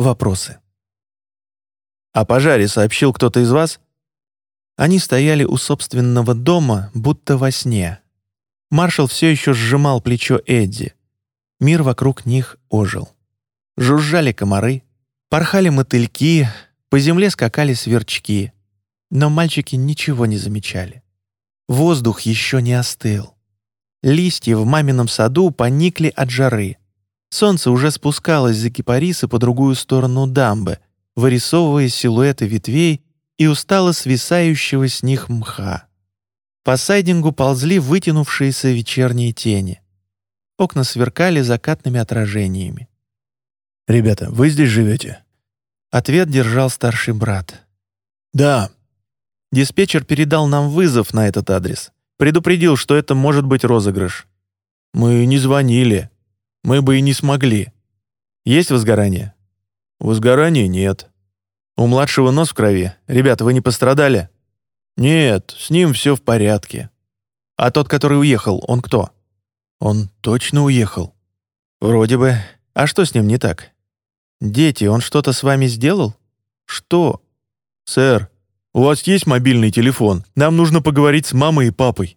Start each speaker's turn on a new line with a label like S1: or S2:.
S1: Вопросы. «О пожаре сообщил кто-то из вас?» Они стояли у собственного дома, будто во сне. Маршал все еще сжимал плечо Эдди. Мир вокруг них ожил. Жужжали комары, порхали мотыльки, по земле скакали сверчки. Но мальчики ничего не замечали. Воздух еще не остыл. Листья в мамином саду поникли от жары. Солнце уже спускалось за кипарисы по другую сторону дамбы, вырисовывая силуэты ветвей и устало свисающего с них мха. По сайдингу ползли вытянувшиеся вечерние тени. Окна сверкали закатными отражениями.
S2: «Ребята, вы здесь живете?»
S1: Ответ держал старший брат.
S2: «Да».
S1: Диспетчер передал нам вызов на этот адрес. Предупредил, что это может быть розыгрыш.
S2: «Мы не звонили. Мы бы и не смогли».
S1: «Есть возгорание?»
S2: «Возгорания нет».
S1: «У младшего нос в крови. Ребята, вы не пострадали?»
S2: «Нет, с ним все в порядке».
S1: «А тот, который уехал, он кто?»
S2: «Он точно уехал».
S1: «Вроде бы. А что с ним не так?» «Дети, он что-то с вами сделал?»
S2: «Что?» «Сэр, у вас есть мобильный телефон? Нам нужно поговорить с мамой и папой».